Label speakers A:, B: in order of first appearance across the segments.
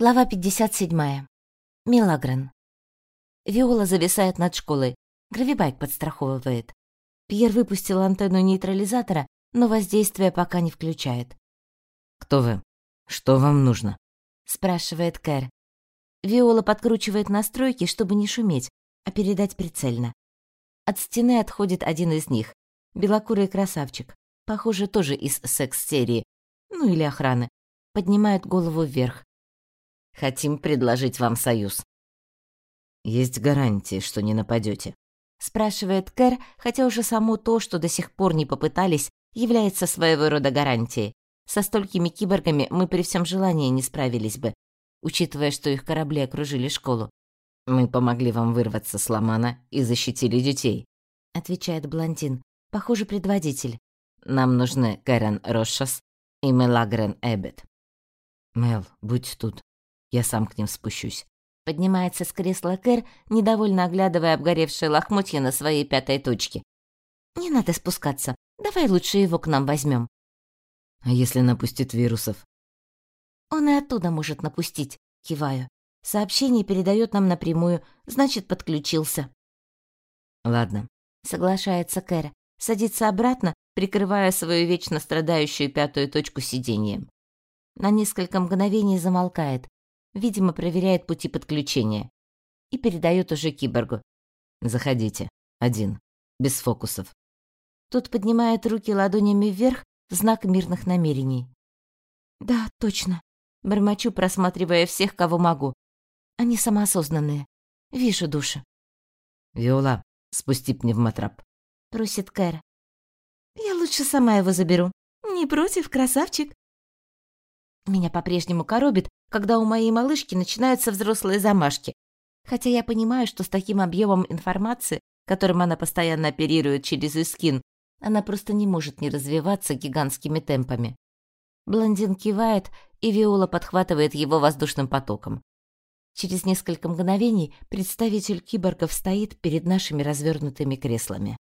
A: Глава 57. Милагрен. Виола зависает над школой. Гравибайк подстраховывает. Пьер выпустил антенну нейтрализатора, но воздействие пока не включает.
B: «Кто вы? Что вам нужно?»
A: — спрашивает Кэр. Виола подкручивает настройки, чтобы не шуметь, а передать прицельно. От стены отходит один из них. Белокурый красавчик. Похоже, тоже из секс-серии. Ну или охраны. Поднимает голову вверх.
B: Хотим предложить вам союз. Есть гарантии, что не нападете?
A: спрашивает Кэр, хотя уже само то, что до сих пор не попытались, является своего рода гарантией. Со столькими киборгами мы при всем желании не справились бы, учитывая, что их корабли окружили школу.
B: Мы помогли вам вырваться с Ламана и защитили детей,
A: отвечает блондин, похоже, предводитель.
B: Нам нужны Кэрен Рошас и Мелагрен Эббет.
C: Мел, будь тут. Я сам к ним спущусь.
A: Поднимается с кресла Кэр, недовольно оглядывая обгоревшие лохмотья на своей пятой точке. «Не надо спускаться. Давай лучше его к нам возьмем.
C: «А если напустит вирусов?»
A: «Он и оттуда может напустить», — киваю. Сообщение передает нам напрямую, значит, подключился.
C: «Ладно», —
A: соглашается Кэр. Садится обратно, прикрывая свою вечно страдающую пятую точку сиденьем. На несколько мгновений замолкает, Видимо, проверяет пути подключения. И передает уже киборгу.
C: «Заходите. Один. Без фокусов».
A: Тот поднимает руки ладонями вверх в знак мирных намерений. «Да, точно». Бормочу, просматривая всех, кого могу. Они самоосознанные. Вижу души.
C: «Виола, спусти пневмотрап», —
A: просит Кэр. «Я лучше сама его заберу. Не против, красавчик?» Меня по-прежнему коробит, когда у моей малышки начинаются взрослые замашки. Хотя я понимаю, что с таким объемом информации, которым она постоянно оперирует через Искин, она просто не может не развиваться гигантскими темпами. Блондин кивает, и Виола подхватывает его воздушным потоком. Через несколько мгновений представитель киборгов стоит перед нашими развернутыми креслами.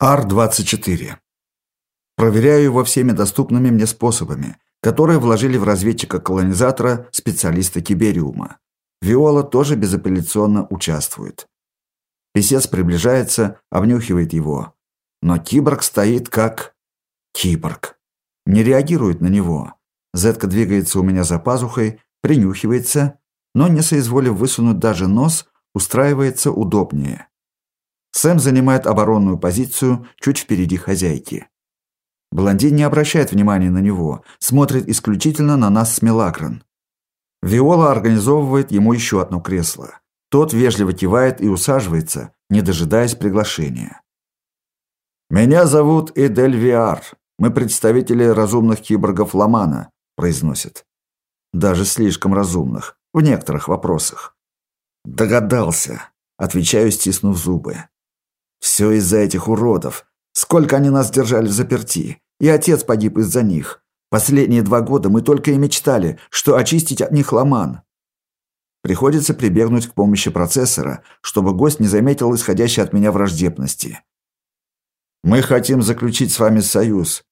D: Ар-24 Проверяю его всеми доступными мне способами, которые вложили в разведчика-колонизатора специалиста Кибериума. Виола тоже безапелляционно участвует. Песец приближается, обнюхивает его. Но киборг стоит как... Киборг. Не реагирует на него. Зетка двигается у меня за пазухой, принюхивается, но, не соизволив высунуть даже нос, устраивается удобнее. Сэм занимает оборонную позицию чуть впереди хозяйки. Блондин не обращает внимания на него, смотрит исключительно на нас с Мелагрен. Виола организовывает ему еще одно кресло. Тот вежливо кивает и усаживается, не дожидаясь приглашения. «Меня зовут Эдель Виар. Мы представители разумных киборгов Ламана», – произносит. «Даже слишком разумных, в некоторых вопросах». «Догадался», – отвечаю, стиснув зубы. «Все из-за этих уродов, Сколько они нас держали в заперти. И отец погиб из-за них. Последние два года мы только и мечтали, что очистить от них ломан. Приходится прибегнуть к помощи процессора, чтобы гость не заметил исходящей от меня враждебности. Мы хотим заключить с вами союз.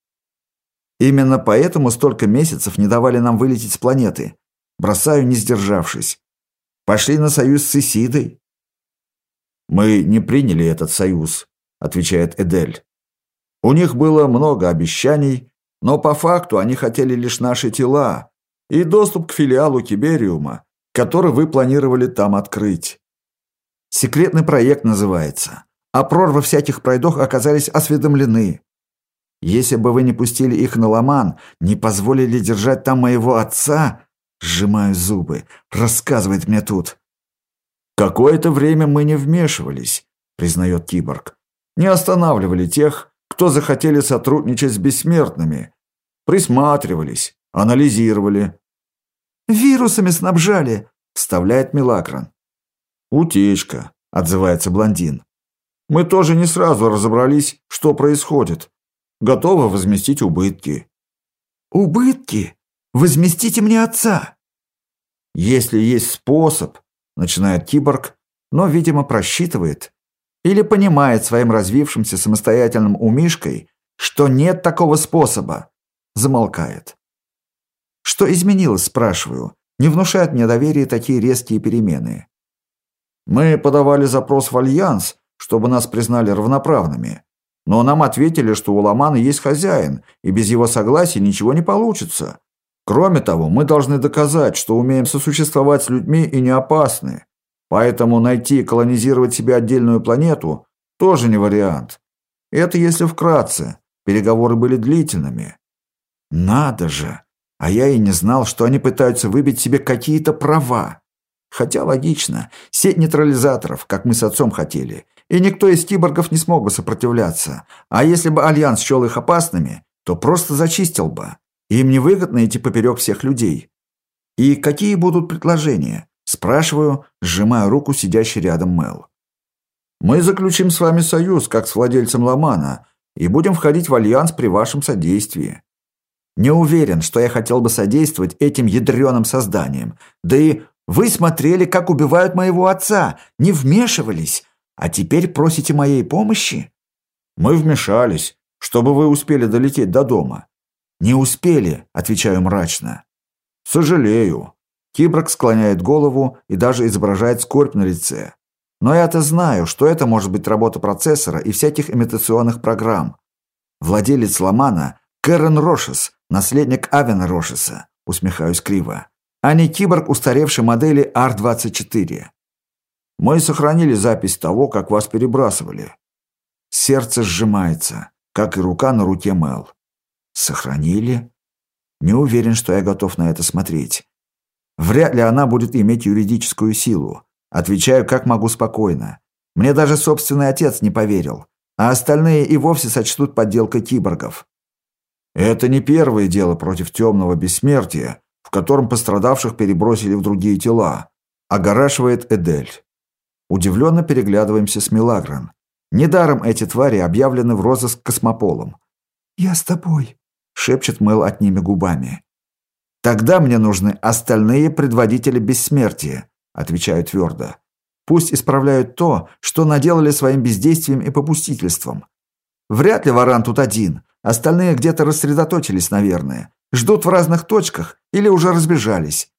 D: Именно поэтому столько месяцев не давали нам вылететь с планеты. Бросаю, не сдержавшись. Пошли на союз с Исидой. Мы не приняли этот союз, отвечает Эдель. У них было много обещаний, но по факту они хотели лишь наши тела и доступ к филиалу Кибериума, который вы планировали там открыть. Секретный проект называется, а прорвы всяких пройдох оказались осведомлены. Если бы вы не пустили их на ломан, не позволили держать там моего отца, сжимаю зубы, рассказывает мне тут. Какое-то время мы не вмешивались, признает киборг. Не останавливали тех, кто захотели сотрудничать с бессмертными. Присматривались, анализировали. «Вирусами снабжали», — вставляет Милакрон. «Утечка», — отзывается блондин. «Мы тоже не сразу разобрались, что происходит. Готовы возместить убытки». «Убытки? Возместите мне отца!» «Если есть способ», — начинает киборг, но, видимо, просчитывает, или понимает своим развившимся самостоятельным умишкой, что нет такого способа, замолкает. Что изменилось, спрашиваю? Не внушают мне доверия такие резкие перемены. Мы подавали запрос в Альянс, чтобы нас признали равноправными. Но нам ответили, что у Ломана есть хозяин, и без его согласия ничего не получится. Кроме того, мы должны доказать, что умеем сосуществовать с людьми и не опасны. Поэтому найти и колонизировать себе отдельную планету тоже не вариант. Это если вкратце. Переговоры были длительными. Надо же! А я и не знал, что они пытаются выбить себе какие-то права. Хотя логично, сеть нейтрализаторов, как мы с отцом хотели, и никто из киборгов не смог бы сопротивляться. А если бы Альянс счел их опасными, то просто зачистил бы. Им невыгодно идти поперек всех людей. И какие будут предложения? Спрашиваю, сжимая руку сидящей рядом Мел. Мы заключим с вами союз, как с владельцем Ломана, и будем входить в альянс при вашем содействии. Не уверен, что я хотел бы содействовать этим ядреным созданиям. Да и вы смотрели, как убивают моего отца, не вмешивались, а теперь просите моей помощи? Мы вмешались, чтобы вы успели долететь до дома. Не успели, отвечаю мрачно. Сожалею. Кибрак склоняет голову и даже изображает скорбь на лице. Но я-то знаю, что это может быть работа процессора и всяких имитационных программ. Владелец Ломана – Кэрон Рошес, наследник Авена Рошеса, усмехаюсь криво, а не киборг устаревшей модели R-24. Мы сохранили запись того, как вас перебрасывали. Сердце сжимается, как и рука на руке Мел. Сохранили? Не уверен, что я готов на это смотреть. Вряд ли она будет иметь юридическую силу. Отвечаю, как могу спокойно. Мне даже собственный отец не поверил, а остальные и вовсе сочтут подделкой киборгов. Это не первое дело против темного бессмертия, в котором пострадавших перебросили в другие тела, огорашивает Эдель. Удивленно переглядываемся с Милагран. Недаром эти твари объявлены в розыск космополом. «Я с тобой», — шепчет Мэл от ними губами. «Тогда мне нужны остальные предводители бессмертия», Отвечаю твердо. Пусть исправляют то, что наделали своим бездействием и попустительством. Вряд ли Варан тут один. Остальные где-то рассредоточились, наверное. Ждут в разных точках или уже разбежались.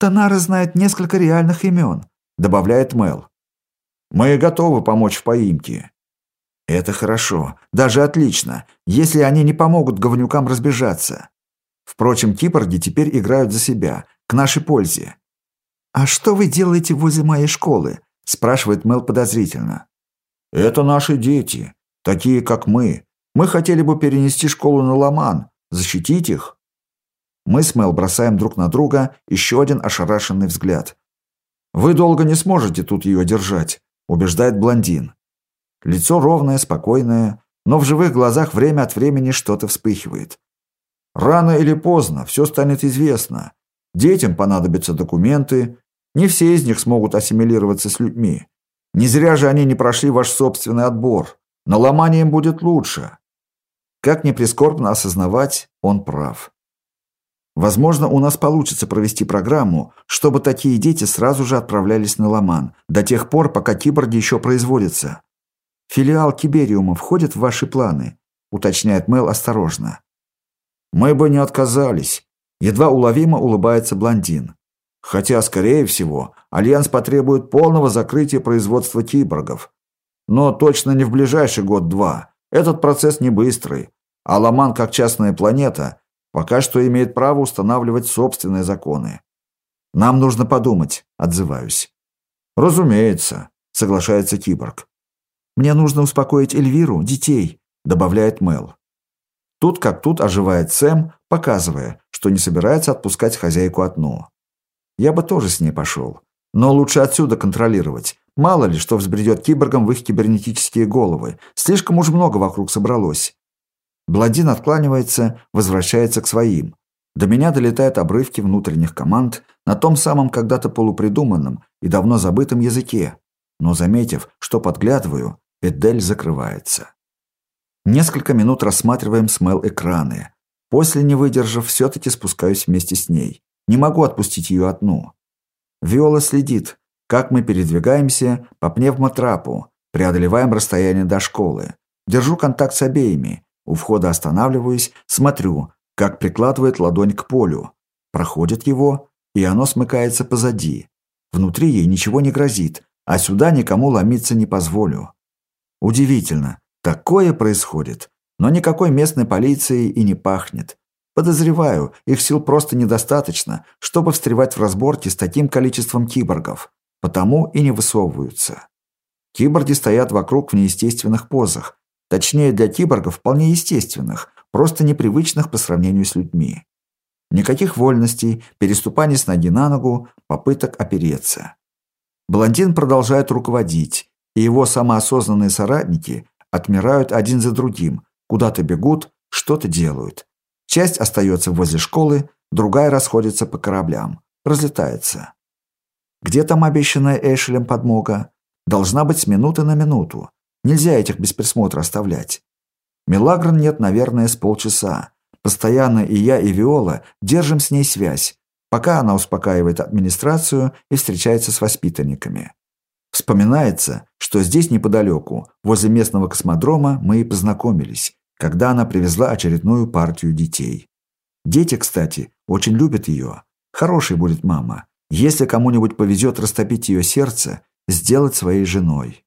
D: Танара знает несколько реальных имен, добавляет Мел. Мы готовы помочь в поимке. Это хорошо, даже отлично, если они не помогут говнюкам разбежаться. Впрочем, киборги теперь играют за себя, к нашей пользе. «А что вы делаете возле моей школы?» – спрашивает Мел подозрительно. «Это наши дети, такие как мы. Мы хотели бы перенести школу на Ломан, защитить их». Мы с Мел бросаем друг на друга еще один ошарашенный взгляд. «Вы долго не сможете тут ее держать», – убеждает блондин. Лицо ровное, спокойное, но в живых глазах время от времени что-то вспыхивает. Рано или поздно все станет известно. Детям понадобятся документы, не все из них смогут ассимилироваться с людьми. Не зря же они не прошли ваш собственный отбор. На ломание им будет лучше. Как ни прискорбно осознавать, он прав. Возможно, у нас получится провести программу, чтобы такие дети сразу же отправлялись на Ломан, до тех пор, пока киборги еще производятся. Филиал Кибериума входит в ваши планы, уточняет Мел осторожно. Мы бы не отказались. Едва уловимо улыбается блондин. Хотя, скорее всего, Альянс потребует полного закрытия производства киборгов. Но точно не в ближайший год-два. Этот процесс не быстрый. А Ламан, как частная планета, пока что имеет право устанавливать собственные законы. Нам нужно подумать, отзываюсь. Разумеется, соглашается киборг. Мне нужно успокоить Эльвиру, детей, добавляет Мел. Тут как тут оживает Сэм, показывая, что не собирается отпускать хозяйку одну. Я бы тоже с ней пошел. Но лучше отсюда контролировать. Мало ли, что взбредет киборгам в их кибернетические головы. Слишком уж много вокруг собралось. Бладин откланивается, возвращается к своим. До меня долетают обрывки внутренних команд на том самом когда-то полупридуманном и давно забытом языке. Но, заметив, что подглядываю, Эдель закрывается. Несколько минут рассматриваем смел экраны. После, не выдержав, все-таки спускаюсь вместе с ней. Не могу отпустить ее одну. Виола следит, как мы передвигаемся по пневмотрапу, преодолеваем расстояние до школы. Держу контакт с обеими. У входа останавливаюсь, смотрю, как прикладывает ладонь к полю. проходит его, и оно смыкается позади. Внутри ей ничего не грозит, а сюда никому ломиться не позволю. Удивительно, такое происходит, но никакой местной полиции и не пахнет. Подозреваю, их сил просто недостаточно, чтобы встревать в разборки с таким количеством киборгов, потому и не высовываются. Киборги стоят вокруг в неестественных позах, точнее для киборгов вполне естественных, просто непривычных по сравнению с людьми. Никаких вольностей, переступаний с ноги на ногу, попыток опереться. Блондин продолжает руководить, и его самоосознанные соратники отмирают один за другим, куда-то бегут, что-то делают. Часть остается возле школы, другая расходится по кораблям, разлетается. Где там обещанная Эшелем подмога? Должна быть с минуты на минуту. Нельзя этих без присмотра оставлять. Мелагрон нет, наверное, с полчаса. Постоянно и я, и Виола держим с ней связь, пока она успокаивает администрацию и встречается с воспитанниками. Вспоминается, что здесь неподалеку, возле местного космодрома, мы и познакомились, когда она привезла очередную партию детей. Дети, кстати, очень любят ее. Хорошей будет мама, если кому-нибудь повезет растопить ее сердце, сделать своей женой.